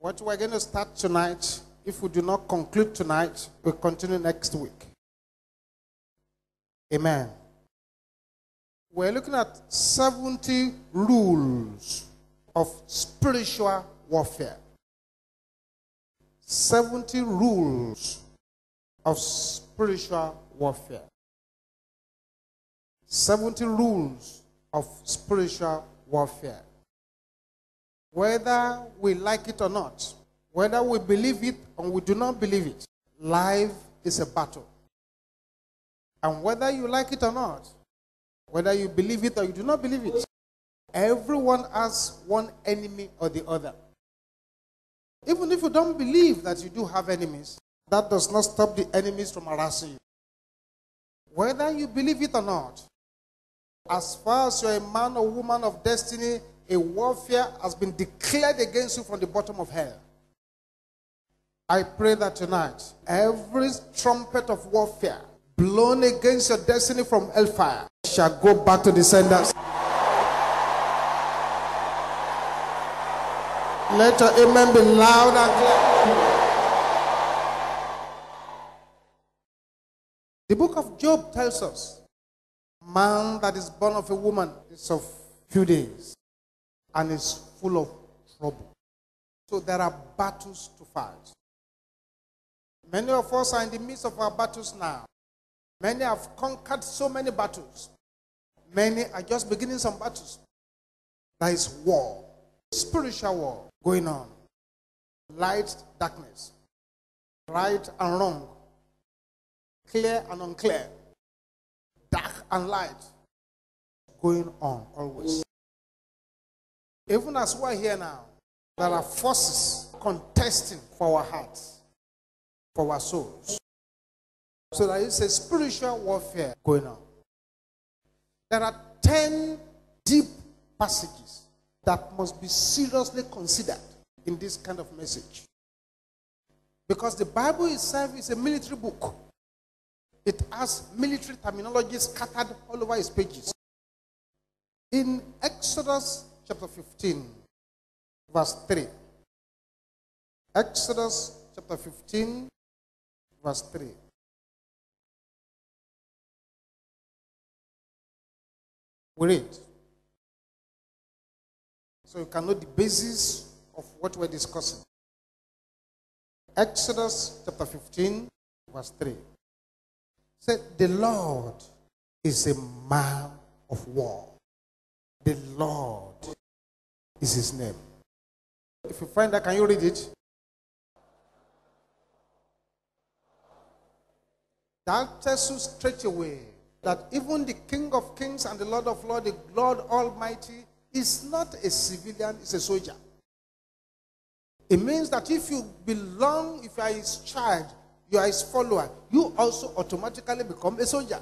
What we're going to start tonight, if we do not conclude tonight, we'll continue next week. Amen. We're looking at 70 rules of spiritual warfare. 70 rules of spiritual warfare. 70 rules of spiritual warfare. Whether we like it or not, whether we believe it or we do not believe it, life is a battle. And whether you like it or not, whether you believe it or you do not believe it, everyone has one enemy or the other. Even if you don't believe that you do have enemies, that does not stop the enemies from harassing you. Whether you believe it or not, as far as you're a man or woman of destiny, a warfare has been declared against you from the bottom of hell. I pray that tonight, every trumpet of warfare blown against your destiny from hellfire shall go back to the senders. Let your amen be loud and clear. The book of Job tells us man that is born of a woman is of few days and is full of trouble. So there are battles to fight. Many of us are in the midst of our battles now. Many have conquered so many battles. Many are just beginning some battles. There is war, spiritual war going on. Light, darkness, right and wrong, clear and unclear, dark and light going on always. Even as we're here now, there are forces contesting for our hearts, for our souls. So there is a spiritual warfare going on. There are 10 deep passages that must be seriously considered in this kind of message. Because the Bible itself is a military book. It has military terminology scattered all over its pages. In Exodus chapter 15, verse 3. Exodus chapter 15, verse 3. We read. So you can know the basis of what we're discussing. Exodus chapter 15, verse 3. Said, The Lord is a man of war. The Lord is his name. If you find that, can you read it? That tells you straight away that even the King of Kings and the Lord of Lords, the Lord Almighty, is not a civilian, is a soldier. It means that if you belong, if you are his child, you are his follower, you also automatically become a soldier.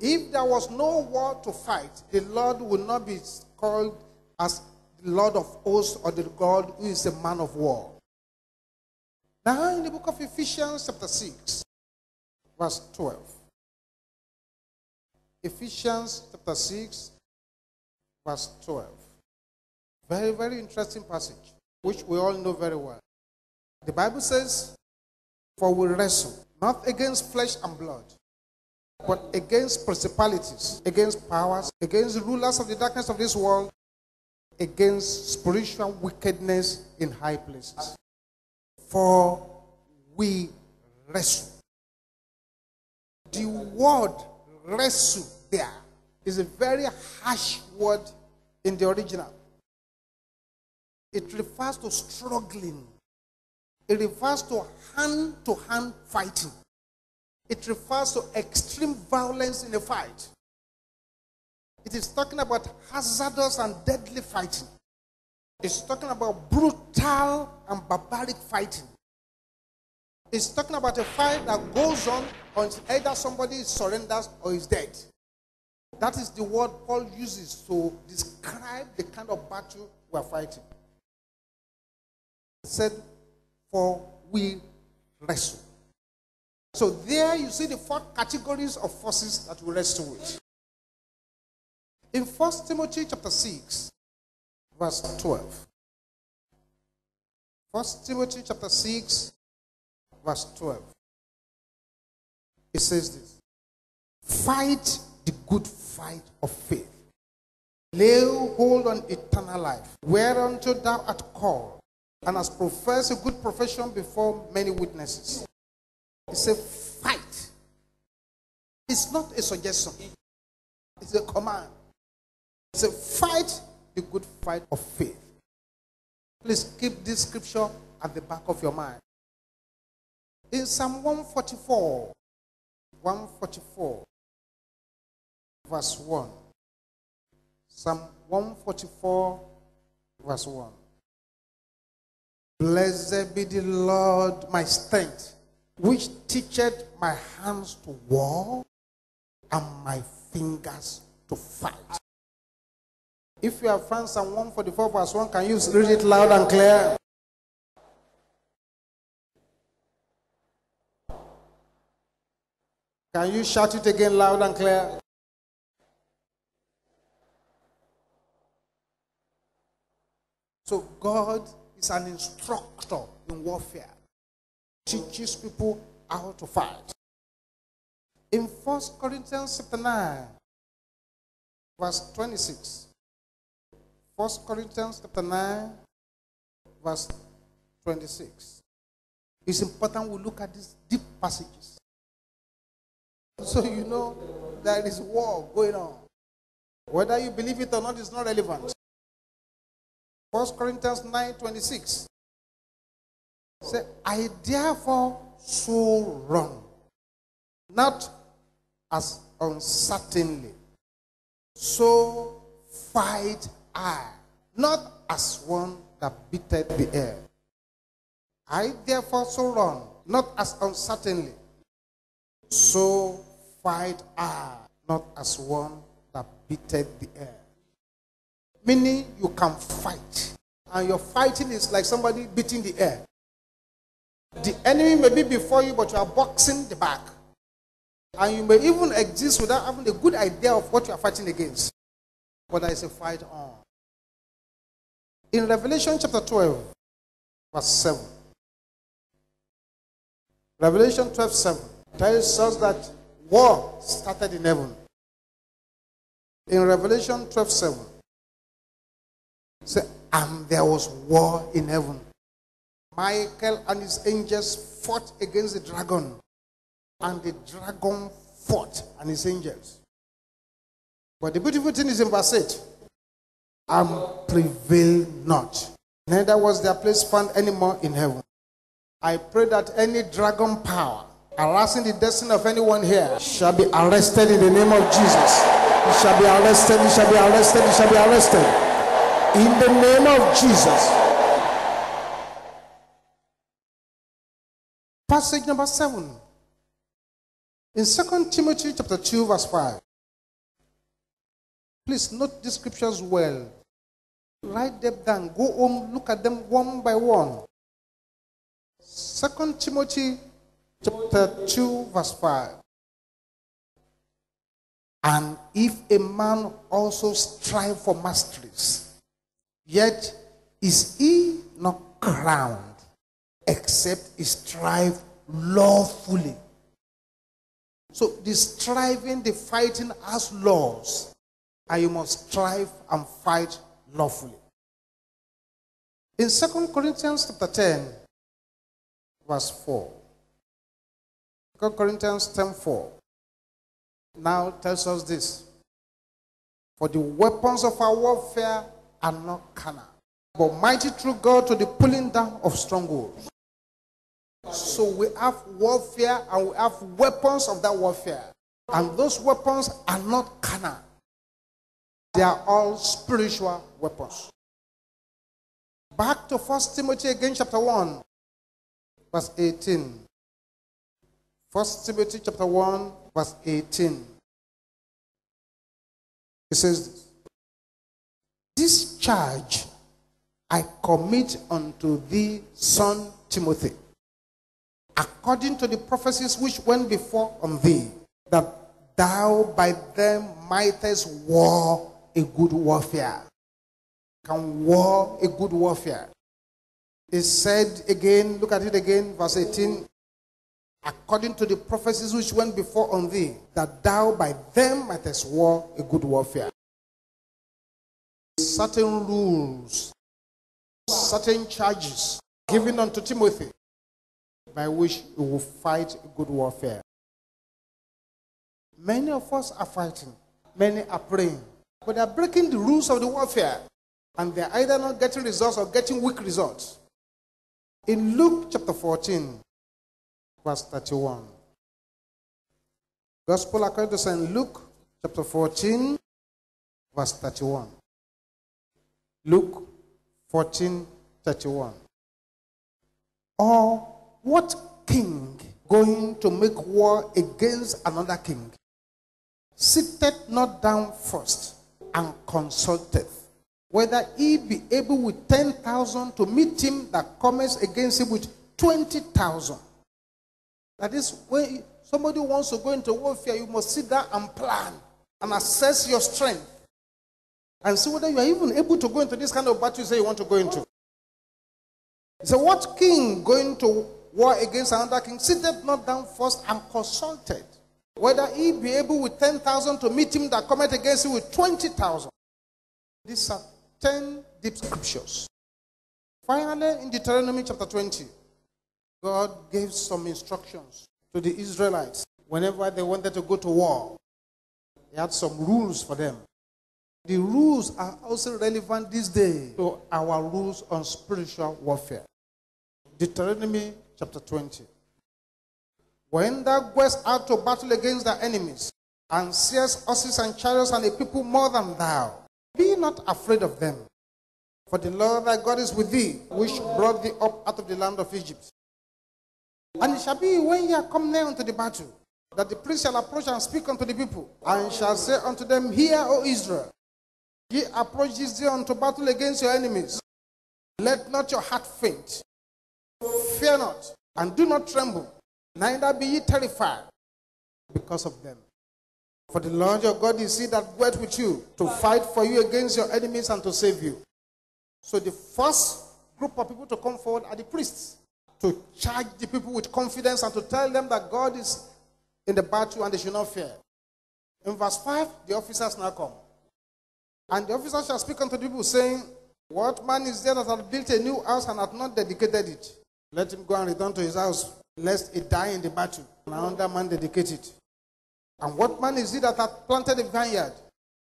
If there was no war to fight, the Lord would not be called as the Lord of hosts or the God who is a man of war. Now, in the book of Ephesians, chapter 6, verse 12. Ephesians chapter 6, verse 12. Very, very interesting passage, which we all know very well. The Bible says, For we wrestle not against flesh and blood, but against principalities, against powers, against rulers of the darkness of this world, against spiritual wickedness in high places. For we wrestle. The word wrestle there is a very harsh word in the original. It refers to struggling. It refers to hand to hand fighting. It refers to extreme violence in a fight. It is talking about hazardous and deadly fighting. It's talking about brutal and barbaric fighting. It's talking about a fight that goes on until either somebody surrenders or is dead. That is the word Paul uses to describe the kind of battle we're fighting. He said, For we wrestle. So there you see the four categories of forces that we wrestle with. In 1 Timothy chapter 6, verse 12. First Timothy chapter 6, verse 12. It says this Fight the good fight of faith. Lay hold on eternal life, whereunto thou art called, and hast professed a good profession before many witnesses. It's a fight. It's not a suggestion. It's a command. It's a fight, the good fight of faith. Please keep this scripture at the back of your mind. In Psalm 144, 144, verse 1. Psalm 144, verse 1. Blessed be the Lord, my strength, which teacheth my hands to war and my fingers to fight. If you have found Psalm 144, verse 1, can you read it loud and clear? Can you shout it again loud and clear? So God is an instructor in warfare. Teaches people how to fight. In 1 Corinthians chapter 9, verse 26. 1 Corinthians chapter 9, verse 26. It's important we look at these deep passages. So you know there is war going on. Whether you believe it or not is not relevant. 1 Corinthians 9 26. Say, I therefore so run, not as uncertainly, so fight I, not as one that beateth the air. I therefore so run, not as uncertainly, so fight I, not as one that beateth the air. Meaning you can fight. And your fighting is like somebody beating the air. The enemy may be before you, but you are boxing the back. And you may even exist without having a good idea of what you are fighting against. But there is a fight on. In Revelation chapter 12, verse 7. Revelation 12, 7 tells us that war started in heaven. In Revelation 12, 7, say, and there was war in heaven. Michael and his angels fought against the dragon, and the dragon fought and his angels. But the beautiful thing is in verse 8 and prevail not. Neither was their place found anymore in heaven. I pray that any dragon power harassing the destiny of anyone here shall be arrested in the name of Jesus. He shall be arrested, he shall be arrested, he shall be arrested. In the name of Jesus. Passage number seven. In 2 Timothy chapter 2, verse 5. Please note the scriptures well. Write them down. Go home, look at them one by one. Second Timothy chapter 2, verse 5. And if a man also strive for masteries, yet is he not crowned, except he strive lawfully. So the striving, the fighting has laws and you must strive and fight lawfully. In 2 Corinthians chapter 10, verse 4. 2 Corinthians 10 4 now tells us this. For the weapons of our warfare are not carnal, but mighty through God to the pulling down of strongholds. So we have warfare and we have weapons of that warfare. And those weapons are not carnal. They are all spiritual weapons. Back to First Timothy again, chapter 1, verse 18. First Timothy chapter 1, verse 18. It says. This charge I commit unto thee, son Timothy, according to the prophecies which went before on thee, that thou by them mightest war a good warfare. Can war a good warfare. It said again, look at it again, verse 18 according to the prophecies which went before on thee, that thou by them mightest war a good warfare. Certain rules, certain charges given unto Timothy by which he will fight good warfare. Many of us are fighting, many are praying, but they are breaking the rules of the warfare, and they're either not getting results or getting weak results. In Luke chapter 14, verse 31. Gospel according to St. Luke, chapter 14, verse 31. Luke 14, 31. Or what king going to make war against another king sitteth not down first and consulteth whether he be able with 10,000 to meet him that comes against him with 20,000? That is, when somebody wants to go into warfare, you must sit down and plan and assess your strength and see whether you are even able to go into this kind of battle you say you want to go into. So, what king going to war against another king Sit sitteth not down first and consulted whether he be able with 10,000 to meet him that cometh against him with 20,000? These are 10 deep scriptures. Finally, in Deuteronomy chapter 20, God gave some instructions to the Israelites whenever they wanted to go to war. He had some rules for them. The rules are also relevant this day to our rules on spiritual warfare. Deuteronomy chapter 20. When thou goest out to battle against thy enemies, and seest horses and chariots and a people more than thou, be not afraid of them. For the Lord thy God is with thee, which brought thee up out of the land of Egypt. And it shall be when ye are come near unto the battle, that the priest shall approach and speak unto the people, and shall say unto them, Hear, O Israel, ye approach this day unto battle against your enemies. Let not your heart faint. Fear not, and do not tremble, neither be ye terrified because of them. For the Lord your God is he that went with you to fight for you against your enemies and to save you. So the first group of people to come forward are the priests to charge the people with confidence and to tell them that God is in the battle and they should not fear. In verse 5, the officers now come. And the officers shall speak unto the people, saying, What man is there that hath built a new house and hath not dedicated it? Let him go and return to his house, lest he die in the battle, and another man dedicate it. And what man is it that hath planted a vineyard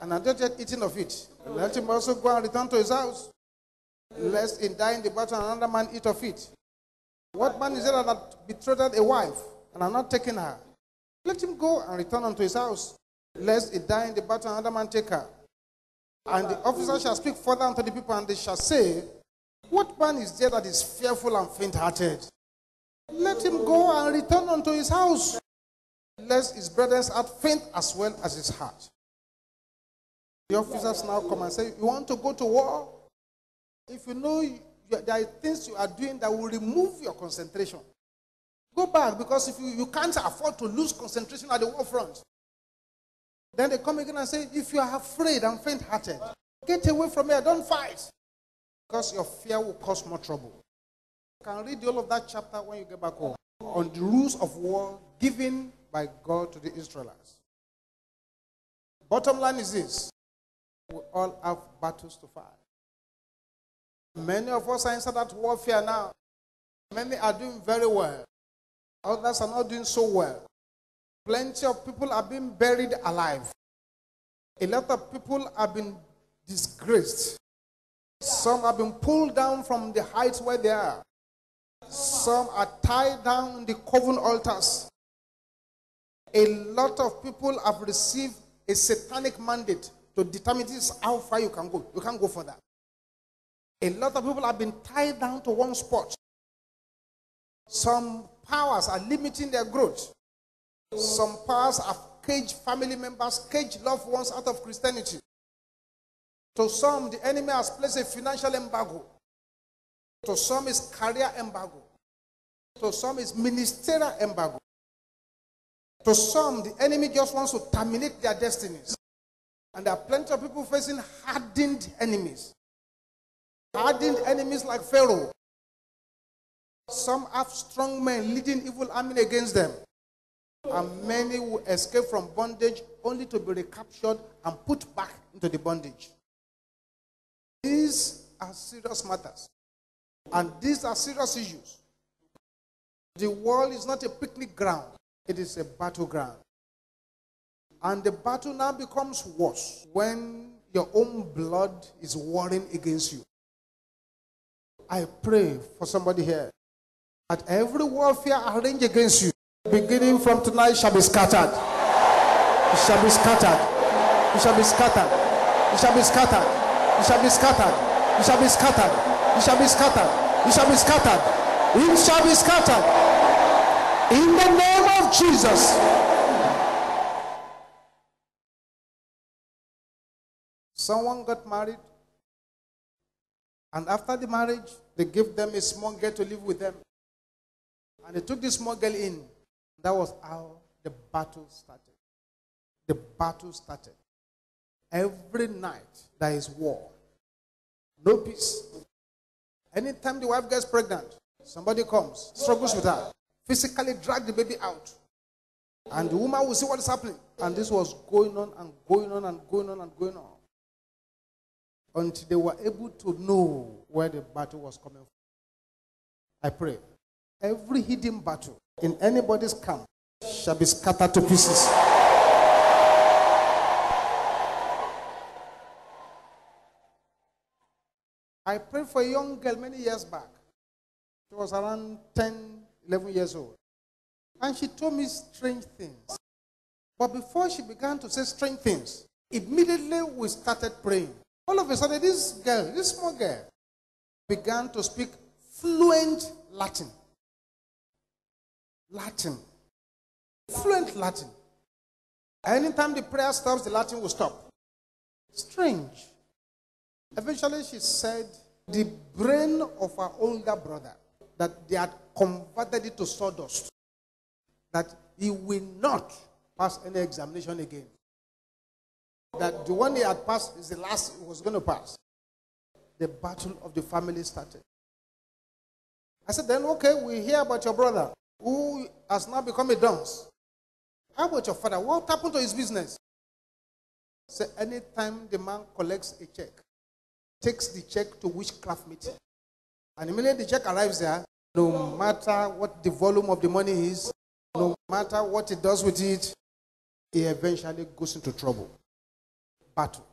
and hath not yet eaten of it? Let him also go and return to his house, lest it die in the battle, and another man eat of it. What man is there that hath betrothed a wife and are not taken her? Let him go and return unto his house, lest he die in the battle, and another man take her. And the officer shall speak further unto the people, and they shall say, What man is there that is fearful and faint hearted? Let him go and return unto his house, lest his brethren heart faint as well as his heart. The officers now come and say, You want to go to war? If you know there are things you are doing that will remove your concentration. Go back because if you, you can't afford to lose concentration at the war front. Then they come again and say, if you are afraid and faint hearted, get away from here, don't fight. Because your fear will cause more trouble. You can read all of that chapter when you get back home on the rules of war given by God to the Israelites. Bottom line is this we all have battles to fight. Many of us are inside that warfare now. Many are doing very well. Others are not doing so well. Plenty of people are being buried alive. A lot of people have been disgraced. Some have been pulled down from the heights where they are. Some are tied down in the coven altars. A lot of people have received a satanic mandate to determine this how far you can go. You can't go further. A lot of people have been tied down to one spot. Some powers are limiting their growth. Some powers have caged family members, caged loved ones out of Christianity. To some, the enemy has placed a financial embargo. To some, is career embargo. To some, is ministerial embargo. To some, the enemy just wants to terminate their destinies. And there are plenty of people facing hardened enemies hardened enemies like Pharaoh. Some have strong men leading evil army against them. And many will escape from bondage only to be recaptured and put back into the bondage. These are serious matters. And these are serious issues. The world is not a picnic ground, it is a battleground. And the battle now becomes worse when your own blood is warring against you. I pray for somebody here that every warfare arranged against you, beginning from tonight, shall be scattered. It shall be scattered. It shall be scattered. It shall be scattered. It shall be scattered. It shall be scattered. It shall be scattered. It shall be scattered. It shall be scattered. In the name of Jesus. Someone got married, and after the marriage, they gave them a small girl to live with them. And they took this small girl in. That was how the battle started. The battle started. Every night there is war. No peace. Anytime the wife gets pregnant, somebody comes, struggles with her, physically drag the baby out. And the woman will see what is happening. And this was going on and going on and going on and going on. Until they were able to know where the battle was coming from. I pray. Every hidden battle in anybody's camp shall be scattered to pieces. I prayed for a young girl many years back. She was around 10, 11 years old. And she told me strange things. But before she began to say strange things, immediately we started praying. All of a sudden, this girl, this small girl, began to speak fluent Latin. Latin. Fluent Latin. Anytime the prayer stops, the Latin will stop. Strange. Eventually, she said, the brain of her older brother, that they had converted it to sawdust, that he will not pass any examination again. That the one he had passed is the last he was going to pass. The battle of the family started. I said, then okay, we hear about your brother who has now become a dunce. How about your father? What happened to his business? Say, anytime the man collects a check, takes the check to witchcraft meeting. And immediately the check arrives there, no matter what the volume of the money is, no matter what he does with it, he eventually goes into trouble. Battle.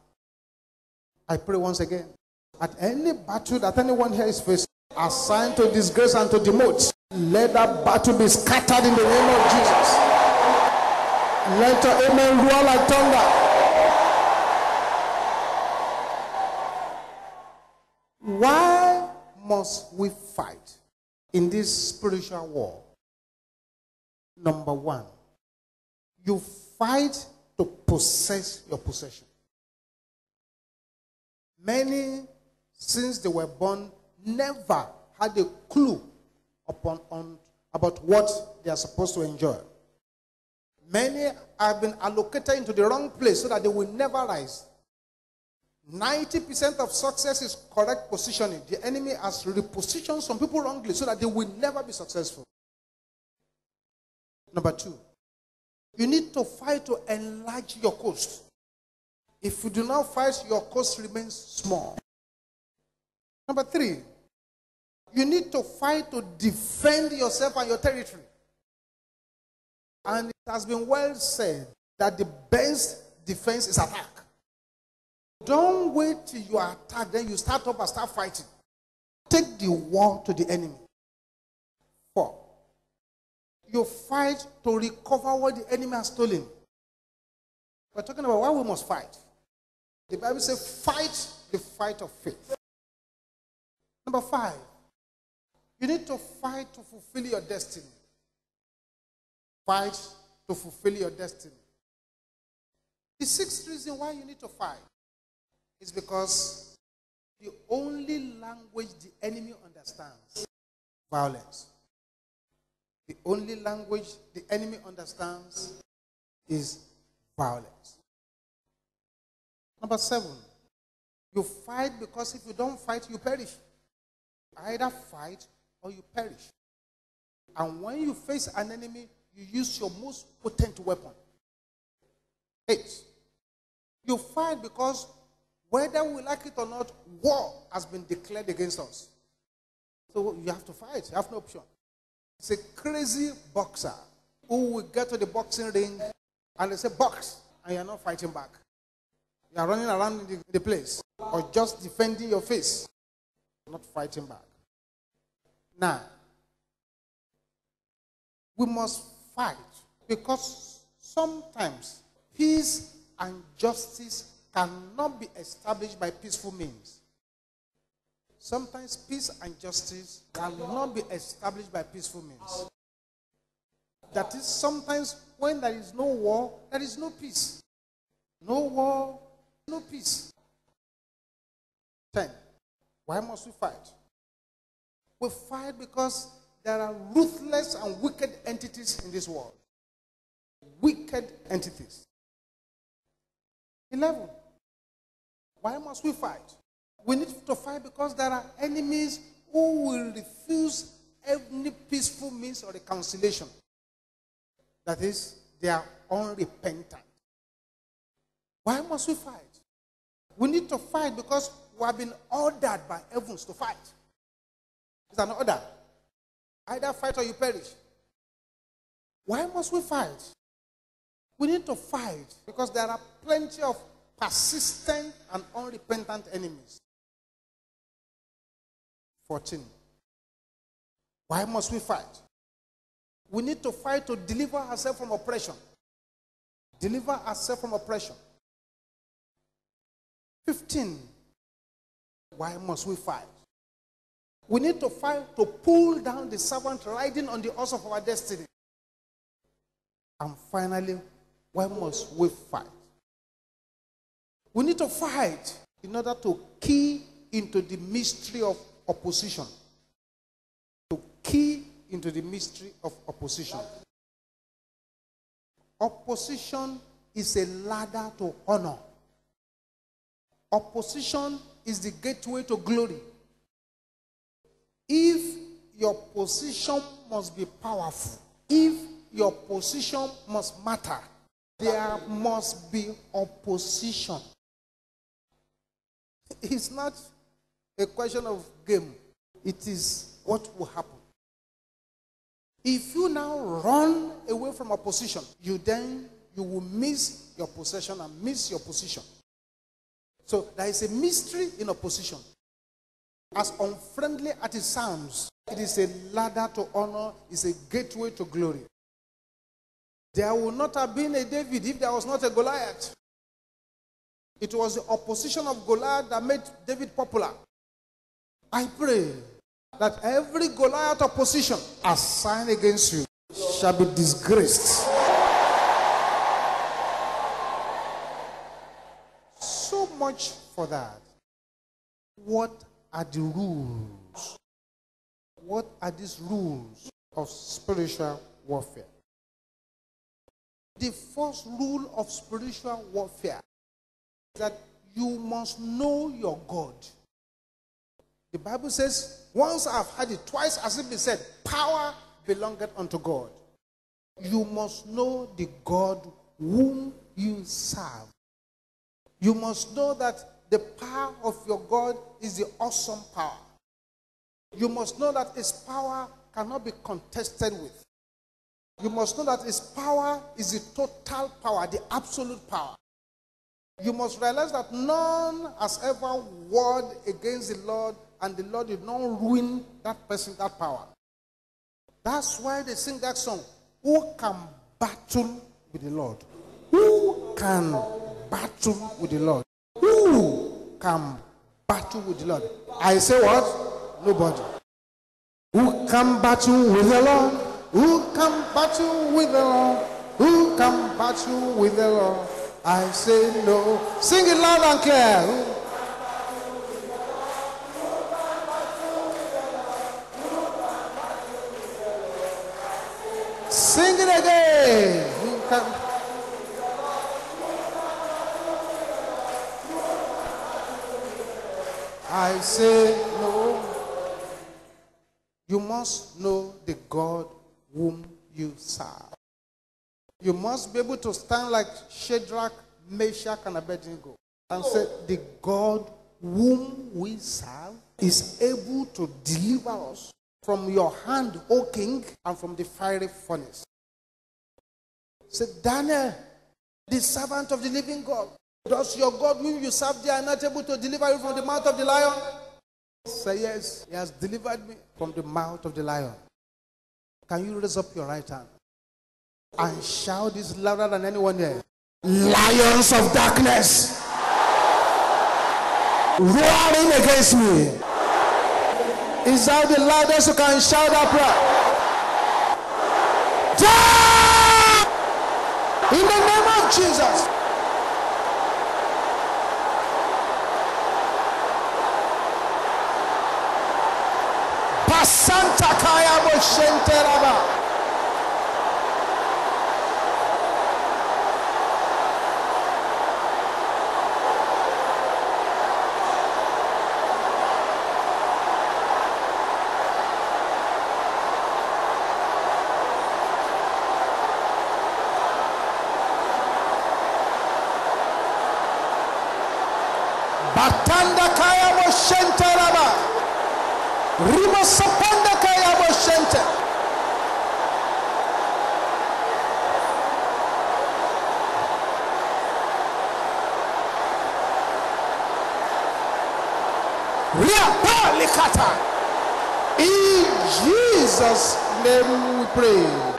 I pray once again. At any battle that anyone here is facing, assigned to disgrace and to demote, let that battle be scattered in the name of Jesus. Let your amen roar like thunder. Why must we fight in this spiritual war? Number one, you fight to possess your possession. Many, since they were born, never had a clue upon, on, about what they are supposed to enjoy. Many have been allocated into the wrong place so that they will never rise. 90% of success is correct positioning. The enemy has repositioned some people wrongly so that they will never be successful. Number two, you need to fight to enlarge your coast. If you do not fight, your coast remains small. Number three, you need to fight to defend yourself and your territory. And it has been well said that the best defense is attack. Don't wait till you are attacked, then you start up and start fighting. Take the war to the enemy. Four. You fight to recover what the enemy has stolen. We're talking about why we must fight. The Bible says, fight the fight of faith. Number five, you need to fight to fulfill your destiny. Fight to fulfill your destiny. The sixth reason why you need to fight is because the only language the enemy understands violence. The only language the enemy understands is violence. Number seven, you fight because if you don't fight, you perish. Either fight or you perish. And when you face an enemy, you use your most potent weapon. Eight. You fight because whether we like it or not, war has been declared against us. So you have to fight. You have no option. It's a crazy boxer who will get to the boxing ring and they say, box, and you're not fighting back. You are running around the, the place or just defending your face, not fighting back. Now, we must fight because sometimes peace and justice cannot be established by peaceful means. Sometimes peace and justice cannot be established by peaceful means. That is, sometimes when there is no war, there is no peace. No war, no peace. 10. Why must we fight? We fight because there are ruthless and wicked entities in this world. Wicked entities. 11. Why must we fight? We need to fight because there are enemies who will refuse any peaceful means of reconciliation. That is, they are unrepentant. Why must we fight? We need to fight because we have been ordered by heavens to fight. It's an order. Either fight or you perish. Why must we fight? We need to fight because there are plenty of persistent and unrepentant enemies. 14. Why must we fight? We need to fight to deliver ourselves from oppression. Deliver ourselves from oppression. 15. Why must we fight? We need to fight to pull down the servant riding on the horse of our destiny. And finally, why must we fight? We need to fight in order to key into the mystery of opposition. To key into the mystery of opposition. Opposition is a ladder to honor. Opposition is the gateway to glory. If your position must be powerful, if your position must matter, there must be opposition. It's not a question of game, it is what will happen. If you now run away from opposition, you then you will miss your possession and miss your position. So there is a mystery in opposition. As unfriendly as it sounds, it is a ladder to honor, it's a gateway to glory. There would not have been a David if there was not a Goliath. It was the opposition of Goliath that made David popular. I pray that every Goliath opposition assigned against you shall be disgraced. So much for that. What are the rules? What are these rules of spiritual warfare? The first rule of spiritual warfare that you must know your God. The Bible says, once I've had it, twice as it be said, power belongeth unto God. You must know the God whom you serve. You must know that the power of your God is the awesome power. You must know that his power cannot be contested with. You must know that his power is the total power, the absolute power. You must realize that none has ever warred against the Lord, and the Lord did not ruin that person, that power. That's why they sing that song. Who can battle with the Lord? Who can battle with the Lord? Who can battle with the Lord? I say what? Nobody. Who can battle with the Lord? Who can battle with the Lord? Who can battle with the Lord? I say no. Sing it loud and clear. Sing it again. I say no. You must know the God whom you serve. You must be able to stand like Shadrach, Meshach, and Abednego and say, The God whom we serve is able to deliver us from your hand, O king, and from the fiery furnace. Say, Daniel, the servant of the living God, does your God whom you serve, they are not able to deliver you from the mouth of the lion? Say, Yes, he has delivered me from the mouth of the lion. Can you raise up your right hand and shout this louder than anyone here? Lions of darkness, roaring against me. Is that the loudest you can shout that prayer? In the name of Jesus. Pasanta kaya mo shenteraba. Likata. In Jesus' name we pray.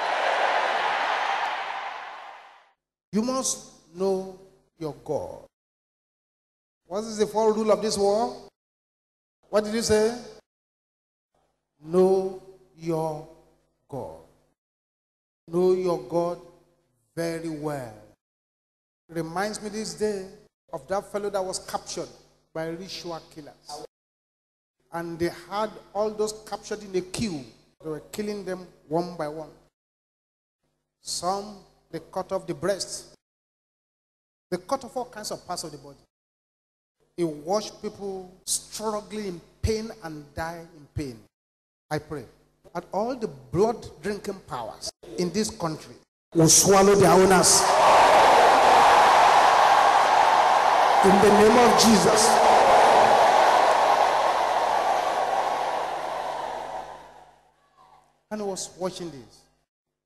You must know your God. What is the fourth rule of this war? What did you say? Know your God. Know your God very well. It Reminds me this day of that fellow that was captured by ritual killers. And they had all those captured in a queue. They were killing them one by one. Some, they cut off the breast. They cut off all kinds of parts of the body. He watched people struggling in pain and die in pain. I pray that all the blood drinking powers in this country will swallow their owners. In the name of Jesus. And he was watching this.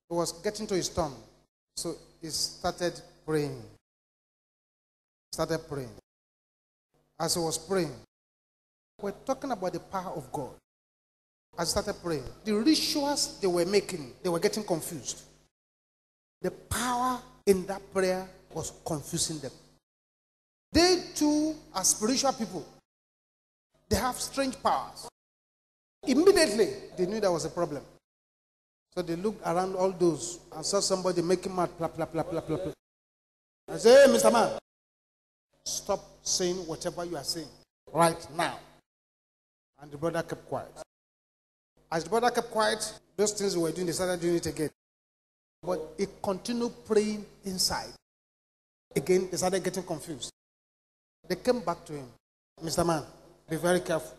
He was getting to his turn. So he started praying. Started praying. As he was praying, we're talking about the power of God. I started praying. The rituals they were making, they were getting confused. The power in that prayer was confusing them. They too are spiritual people. They have strange powers. Immediately, they knew there was a problem. So they looked around all those and saw somebody making mad, blah, blah, blah, blah, blah, blah. I said, hey, Mr. Man, stop saying whatever you are saying right now. And the brother kept quiet. As the brother kept quiet, those things we were doing, they started doing it again. But he continued praying inside. Again, they started getting confused. They came back to him. Mr. Man, be very careful.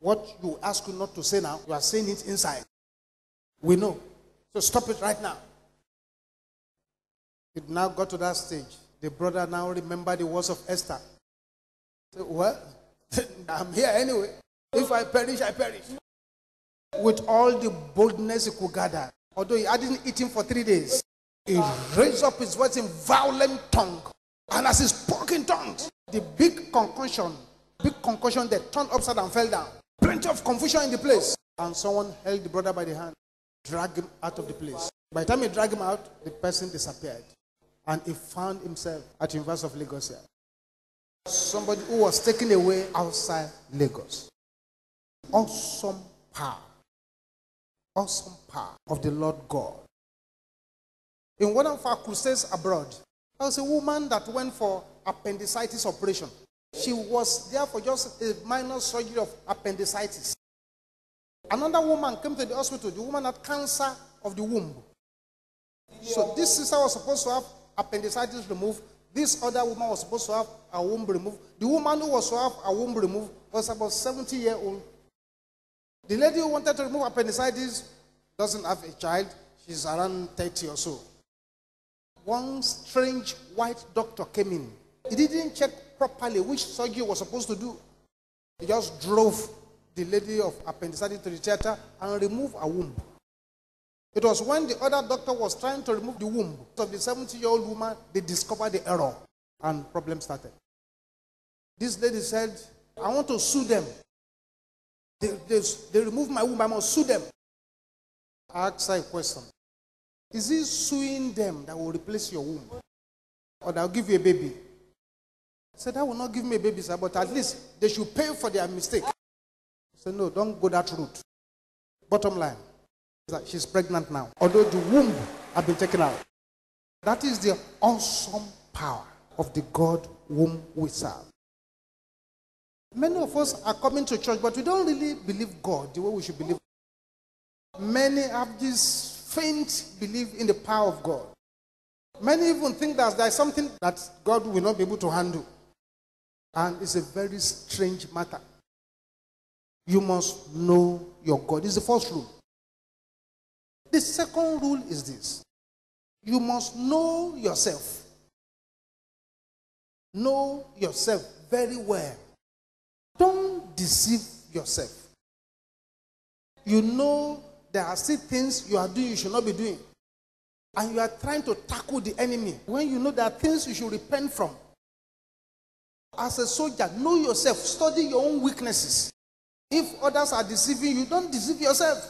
What you ask you not to say now, you are saying it inside. We know. So stop it right now. It now got to that stage. The brother now remembered the words of Esther. Say, well, I'm here anyway. If I perish, I perish. With all the boldness he could gather, although he hadn't eaten for three days, he raised up his voice in violent tongue. And as he spoke in tongues, the big concussion, big concussion that turned upside and fell down. Plenty of confusion in the place. And someone held the brother by the hand, dragged him out of the place. By the time he dragged him out, the person disappeared. And he found himself at University of Lagos here. Somebody who was taken away outside Lagos. Awesome power. Awesome power of the Lord God. In one of our crusades abroad, there was a woman that went for appendicitis operation. She was there for just a minor surgery of appendicitis. Another woman came to the hospital. The woman had cancer of the womb. So this sister was supposed to have appendicitis removed. This other woman was supposed to have a womb removed. The woman who was to have a womb removed was about 70 years old. The lady who wanted to remove appendicitis doesn't have a child. She's around 30 or so. One strange white doctor came in. He didn't check properly which surgery was supposed to do. He just drove the lady of appendicitis to the theater and remove a womb. It was when the other doctor was trying to remove the womb of the 70 year old woman, they discovered the error and problem started. This lady said, I want to sue them. They, they, they removed my womb, I must sue them. I asked her a question. Is it suing them that will replace your womb? Or that will give you a baby? I said, that will not give me a baby, sir, but at least they should pay for their mistake. Said, no, don't go that route. Bottom line is that she's pregnant now, although the womb had been taken out. That is the awesome power of the God whom we serve. Many of us are coming to church, but we don't really believe God the way we should believe. Many have this faint belief in the power of God. Many even think that there's something that God will not be able to handle. And it's a very strange matter. You must know your God. This is the first rule. The second rule is this you must know yourself. Know yourself very well. Don't deceive yourself. You know there are still things you are doing you should not be doing. And you are trying to tackle the enemy when you know there are things you should repent from. As a soldier, know yourself, study your own weaknesses. If others are deceiving you, don't deceive yourself.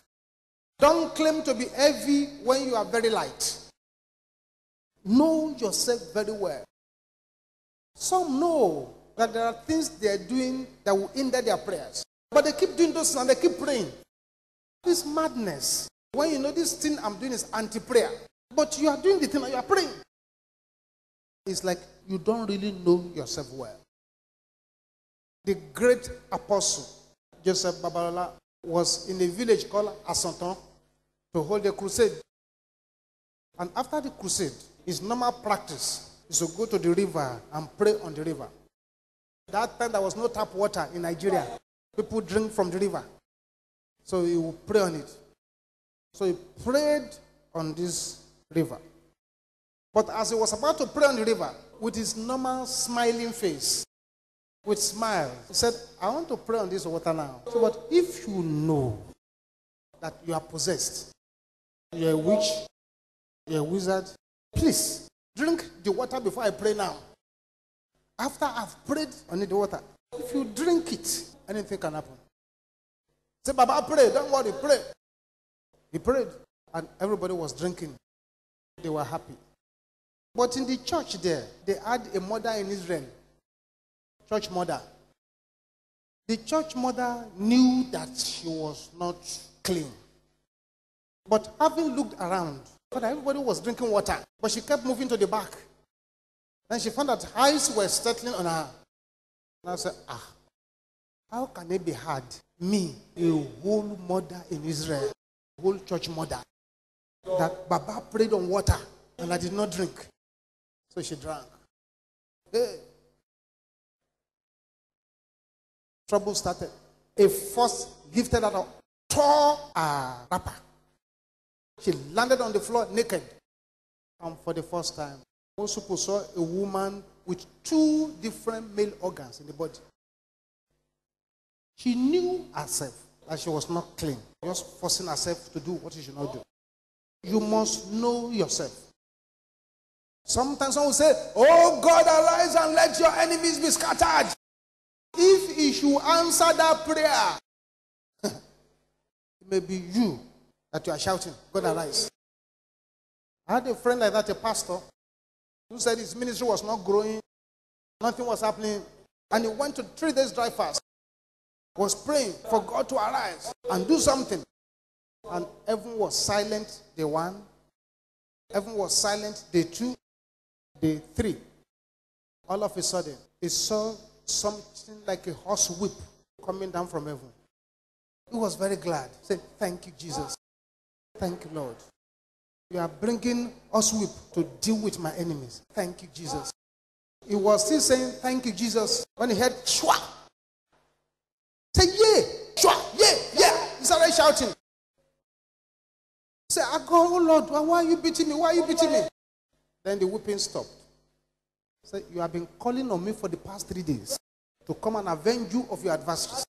Don't claim to be heavy when you are very light. Know yourself very well. Some know that there are things they are doing that will hinder their prayers. But they keep doing those and they keep praying. This madness. When you know this thing I'm doing is anti prayer, but you are doing the thing and you are praying. It's like you don't really know yourself well. The great apostle Joseph Babalola was in a village called Asanton to hold a crusade. And after the crusade, his normal practice is to go to the river and pray on the river. That time there was no tap water in Nigeria. People drink from the river. So he would pray on it. So he prayed on this river. But as he was about to pray on the river, with his normal smiling face, with smile, he said, I want to pray on this water now. So, but if you know that you are possessed, you're a witch, you're a wizard, please drink the water before I pray now. After I've prayed on the water, if you drink it, anything can happen. Say, Baba, pray. Don't worry, pray. He prayed, and everybody was drinking. They were happy. But in the church there, they had a mother in Israel, church mother. The church mother knew that she was not clean. But having looked around, everybody was drinking water, but she kept moving to the back. Then she found that eyes were settling on her. And I said, ah, how can it be hard? Me, a whole mother in Israel, a whole church mother, that Baba prayed on water and I did not drink. So she drank. Hey. Trouble started. A force gifted her tore a ah, wrapper. She landed on the floor naked. And for the first time, people saw a woman with two different male organs in the body. She knew herself that she was not clean, just forcing herself to do what she should not do. You must know yourself. Sometimes someone will say, Oh God, arise and let your enemies be scattered. If he should answer that prayer, it may be you that you are shouting, God arise. I had a friend like that, a pastor, who said his ministry was not growing, nothing was happening, and he went to three days dry fast. Was praying for God to arise and do something. And heaven was silent day one, heaven was silent day two, day three. All of a sudden, he saw something like a horse whip coming down from heaven. He was very glad. He said, Thank you, Jesus. Thank you, Lord. You are bringing us whip to deal with my enemies. Thank you, Jesus. He was still saying, Thank you, Jesus, when he heard Shwa. Say, Yeah, Shwa, yeah, yeah. He started shouting. Say, I go, oh Lord, why are you beating me? Why are you beating me? Then the whipping stopped. Say, you have been calling on me for the past three days to come and avenge you of your adversaries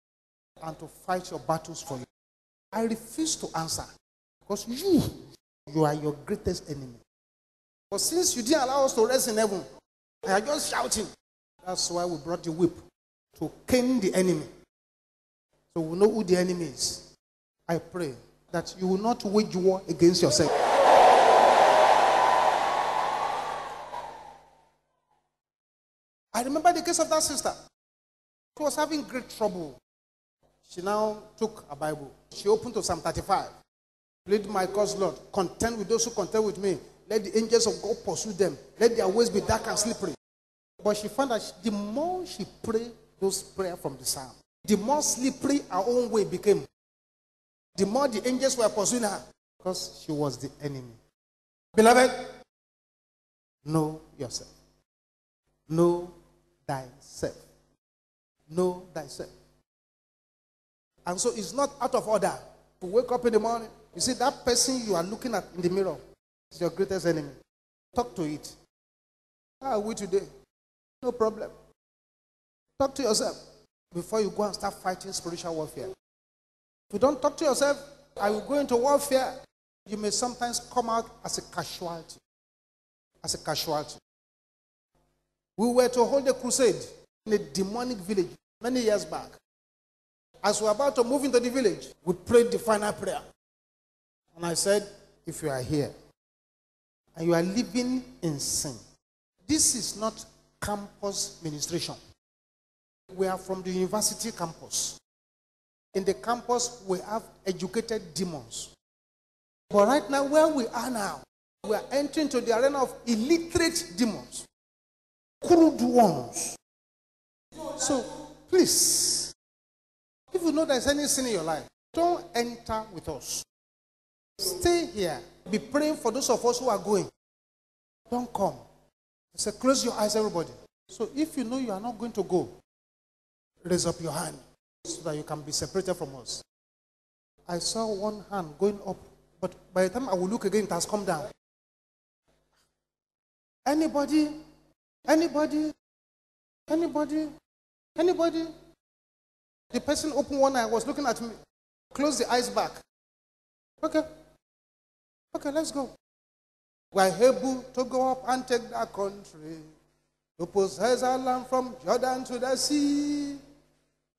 and to fight your battles for you. I refuse to answer because you, you are your greatest enemy. But since you didn't allow us to rest in heaven, I are just shouting. That's why we brought the whip to cane the enemy. So we know who the enemy is. I pray that you will not wage war against yourself. I remember the case of that sister. She was having great trouble. She now took a Bible. She opened to Psalm 35. Plead my cause, Lord. Contend with those who contend with me. Let the angels of God pursue them. Let their ways be dark and slippery. But she found that the more she prayed those prayers from the psalm, the more slippery her own way became. The more the angels were pursuing her because she was the enemy. Beloved, know yourself. Know thyself. Know thyself. And so it's not out of order to wake up in the morning. You see, that person you are looking at in the mirror is your greatest enemy. Talk to it. How are we today? No problem. Talk to yourself before you go and start fighting spiritual warfare. If you don't talk to yourself, I will go into warfare. You may sometimes come out as a casualty. As a casualty. We were to hold a crusade in a demonic village many years back. As we were about to move into the village, we prayed the final prayer. And I said, if you are here and you are living in sin, this is not campus ministration. We are from the university campus. In the campus, we have educated demons. But right now, where we are now, we are entering to the arena of illiterate demons, crude ones. So, please, if you know there's any sin in your life, don't enter with us. Stay here. Be praying for those of us who are going. Don't come. I say, close your eyes, everybody. So if you know you are not going to go, raise up your hand so that you can be separated from us. I saw one hand going up, but by the time I will look again, it has come down. Anybody? Anybody? Anybody? Anybody? The person opened one eye, was looking at me. Close the eyes back. Okay. Okay, let's go. We're able to go up and take that country. To possess our land from Jordan to the sea.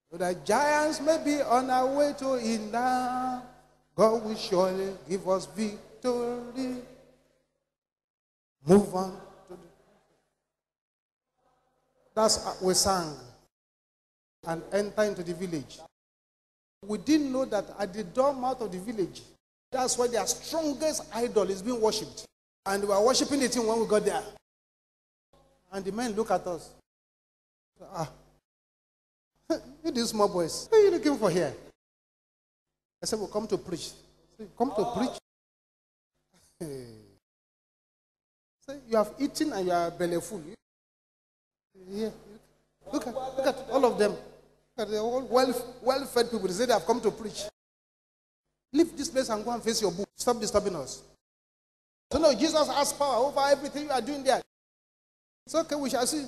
So the giants may be on our way to India. God will surely give us victory. Move on. That's we sang. And enter into the village. We didn't know that at the door mouth of the village, that's where their strongest idol is being worshipped. And we were worshiping the thing when we got there. And the men look at us. Ah, you these small boys, what are you looking for here? I said, We'll come to preach. Said, come to preach. Say, you have eaten and you are belly full. Yeah. Look at, look at all of them. Look at the all well, well-fed people. They say they have come to preach. Leave this place and go and face your book. Stop disturbing us. So no, Jesus has power over everything you are doing there. It's okay, we shall see.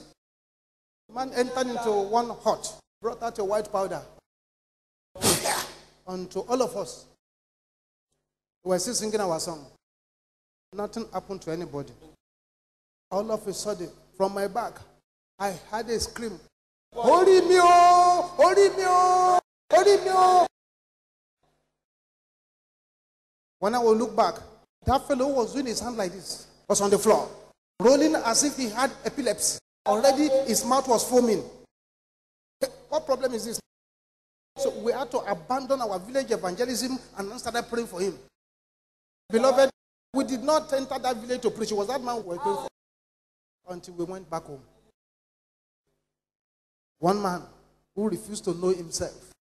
Man entered into one hut, brought out a white powder unto all of us. We were still singing our song. Nothing happened to anybody. All of a sudden, from my back, I had a scream. Holy me! Holy me! Holy me! When I will look back, that fellow was doing his hand like this, was on the floor, rolling as if he had epilepsy. Already his mouth was foaming. What problem is this? So we had to abandon our village evangelism and started praying for him. Beloved, we did not enter that village to preach. It was that man we were praying for until we went back home. One man who refused to know himself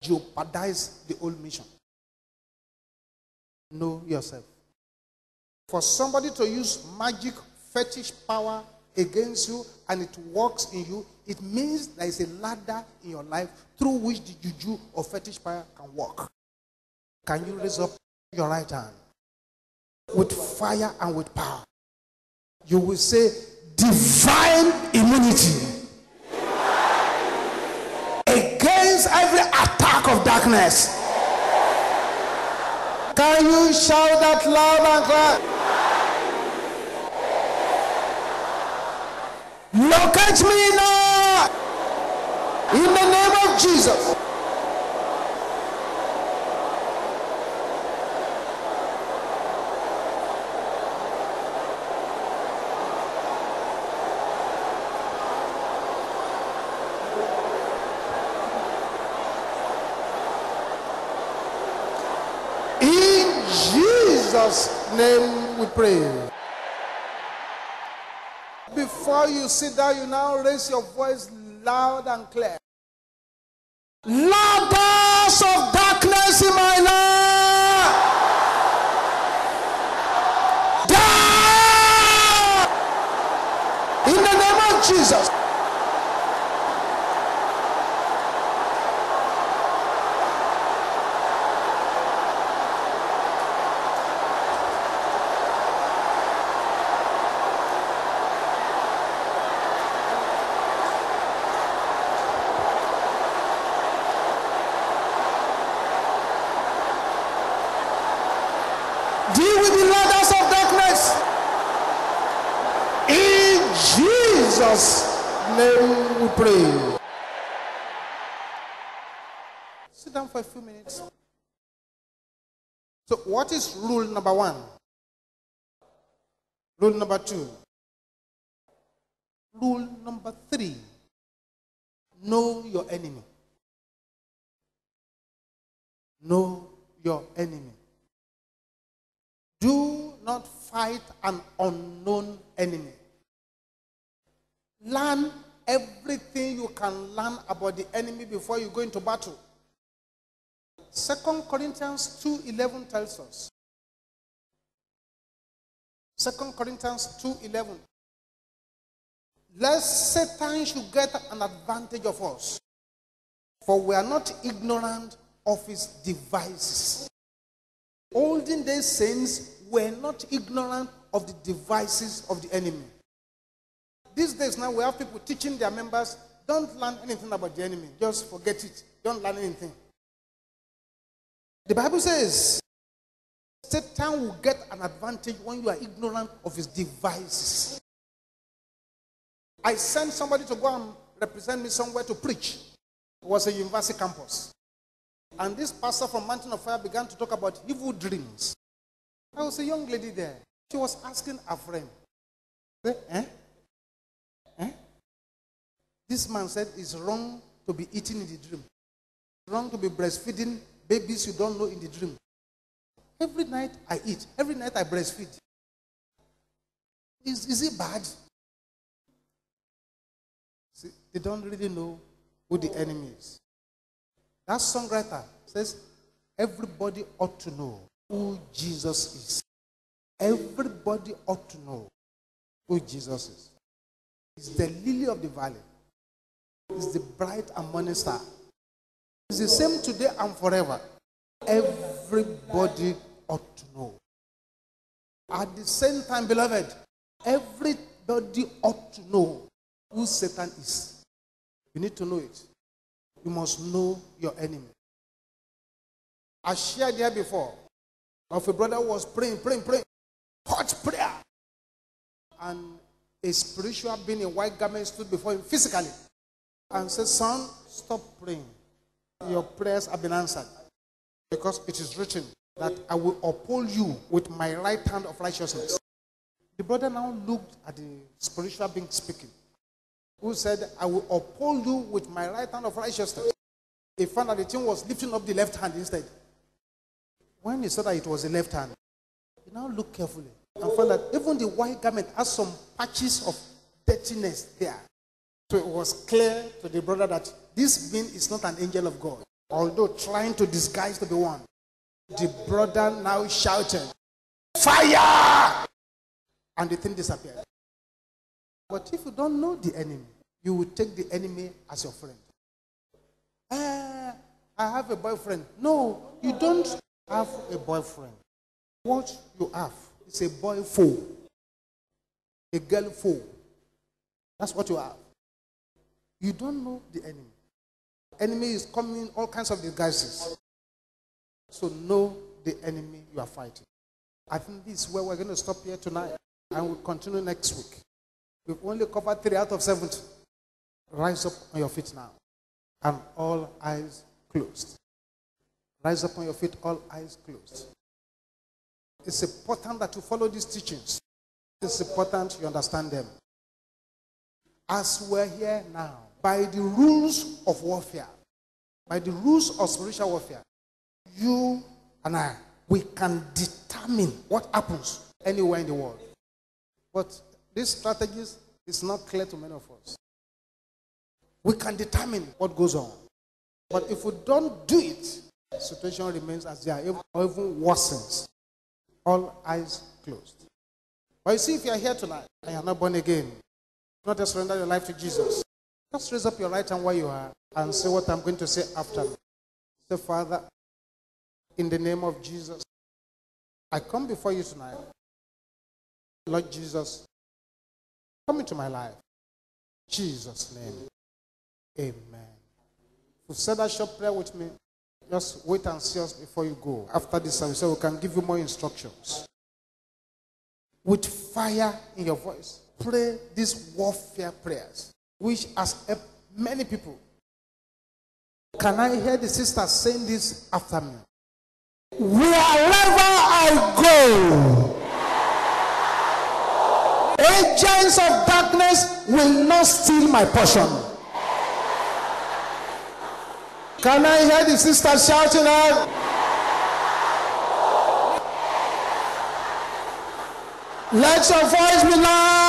jeopardized the whole mission. Know yourself. For somebody to use magic, fetish power against you and it works in you, it means there is a ladder in your life through which the juju or fetish power can work. Can you raise up your right hand? with fire and with power. You will say, divine immunity darkness. Can you shout that loud and cry? Locate me now in the name of Jesus. In Jesus' name we pray. Before you sit down, you now raise your voice loud and clear. Loud powers of darkness in my life. Die! In the name of Jesus. Deal with the ladders of darkness. In Jesus' name we pray. Sit down for a few minutes. So, what is rule number one? Rule number two. Rule number three. Know your enemy. Know your enemy. Do not fight an unknown enemy. Learn everything you can learn about the enemy before you go into battle. Second Corinthians 2:11 tells us. Second Corinthians 2:11. Lest Satan should get an advantage of us, for we are not ignorant of his devices. Olden days saints were not ignorant of the devices of the enemy. These days now we have people teaching their members, don't learn anything about the enemy. Just forget it. Don't learn anything. The Bible says Satan will get an advantage when you are ignorant of his devices. I sent somebody to go and represent me somewhere to preach. It was a university campus. And this pastor from Mountain of Fire began to talk about evil dreams. I was a young lady there. She was asking a friend, say, eh? Eh? This man said it's wrong to be eating in the dream. It's wrong to be breastfeeding babies you don't know in the dream. Every night I eat. Every night I breastfeed. Is, is it bad? See, they don't really know who the enemy is. That songwriter says everybody ought to know who Jesus is. Everybody ought to know who Jesus is. He's the lily of the valley. He's the bright and morning star. He's the same today and forever. Everybody ought to know. At the same time, beloved, everybody ought to know who Satan is. You need to know it. You must know your enemy. I shared here before of a brother was praying, praying, praying, hot prayer. And a spiritual being in white garment stood before him physically and said, Son, stop praying. Your prayers have been answered. Because it is written that I will uphold you with my right hand of righteousness. The brother now looked at the spiritual being speaking, who said, I will uphold you with my right hand of righteousness. He found that the thing was lifting up the left hand instead. When he saw that it was the left hand, he now looked carefully and found that even the white garment has some patches of dirtiness there. So it was clear to the brother that this being is not an angel of God, although trying to disguise to be one. The brother now shouted, Fire! And the thing disappeared. But if you don't know the enemy, you will take the enemy as your friend. Eh, I have a boyfriend. No, you don't have a boyfriend. What you have is a boy fool, a girl fool. That's what you have. You don't know the enemy. Enemy is coming in all kinds of disguises. So know the enemy you are fighting. I think this is where we're going to stop here tonight and we'll continue next week. We've only covered three out of 70. Rise up on your feet now and all eyes closed. Rise up on your feet, all eyes closed. It's important that you follow these teachings. It's important you understand them. As we're here now, by the rules of warfare, by the rules of spiritual warfare, you and I, we can determine what happens anywhere in the world. But these strategies is not clear to many of us. We can determine what goes on. But if we don't do it, the situation remains as they are, or even worsens. All eyes closed. But you see, if you are here tonight and you are not born again, not just surrender your life to Jesus, just raise up your right hand where you are and say what I'm going to say after. Say, Father, in the name of Jesus, I come before you tonight. Lord Jesus, come into my life. Jesus' name. Amen. You said that short prayer with me, just wait and see us before you go. After this service, so we can give you more instructions. With fire in your voice, pray these warfare prayers, which has helped many people. Can I hear the sister saying this after me? Wherever I go, agents of darkness will not steal my portion. Can I hear the sister shouting out? Let your voice be loud.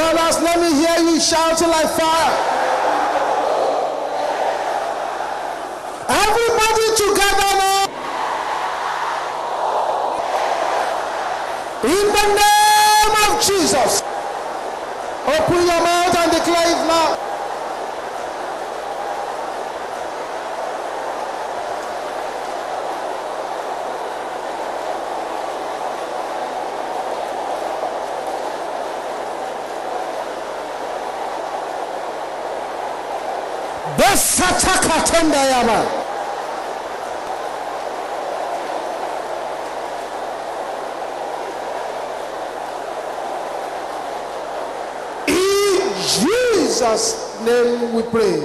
Brothers, let me hear you shouting like fire. Everybody together now. In the name of Jesus. Open your mouth and declare it now. In Jesus' name we pray.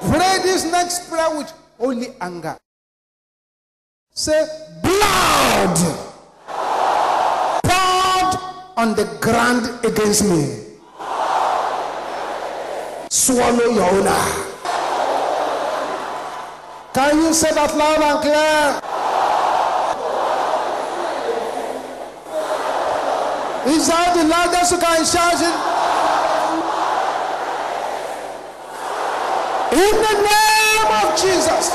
Pray this next prayer with only anger. Say, blood poured on the ground against me. Swallow your owner. Can you say that loud and clear? Is that the loudest you can it? In the name of Jesus.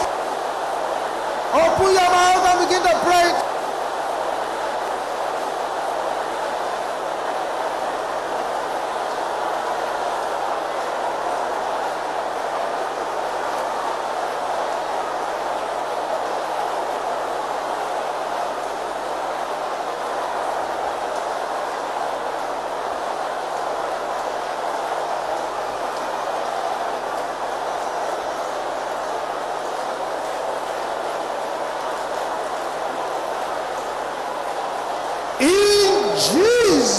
Open your mouth and begin to pray. In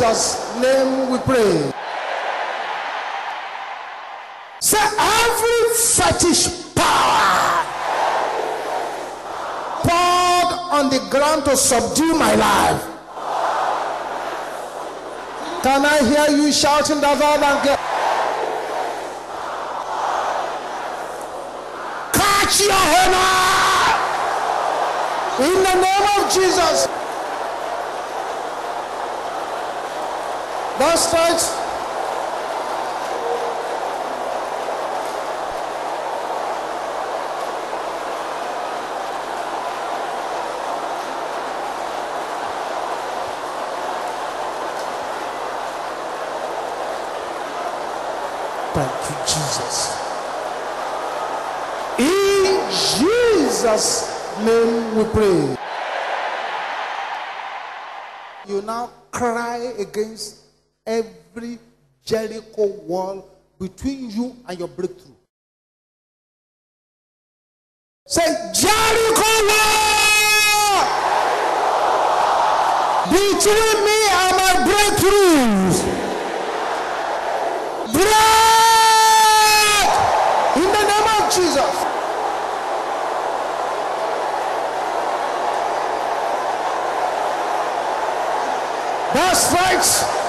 Jesus' name we pray. Say every fetish power poured on the ground to subdue my life. Can I hear you shouting that loud? Catch your honor in the name of Jesus. That's right. Thank you, Jesus. In Jesus' name we pray. You now cry against every Jericho wall between you and your breakthrough. Say, Jericho wall between me and my breakthroughs. Break in the name of Jesus. That's right.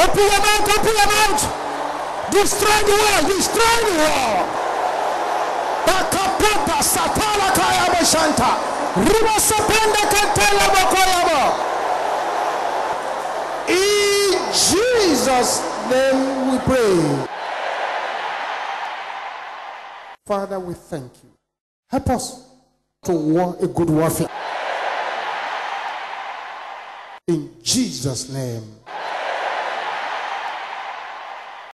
Open your mouth, open your mouth. Destroy the wall, destroy the wall. Bakapota satala kaya bashanta. Riba sapenda katela bakoyaba. In Jesus' name we pray. Father, we thank you. Help us to war a good warfare. In Jesus' name.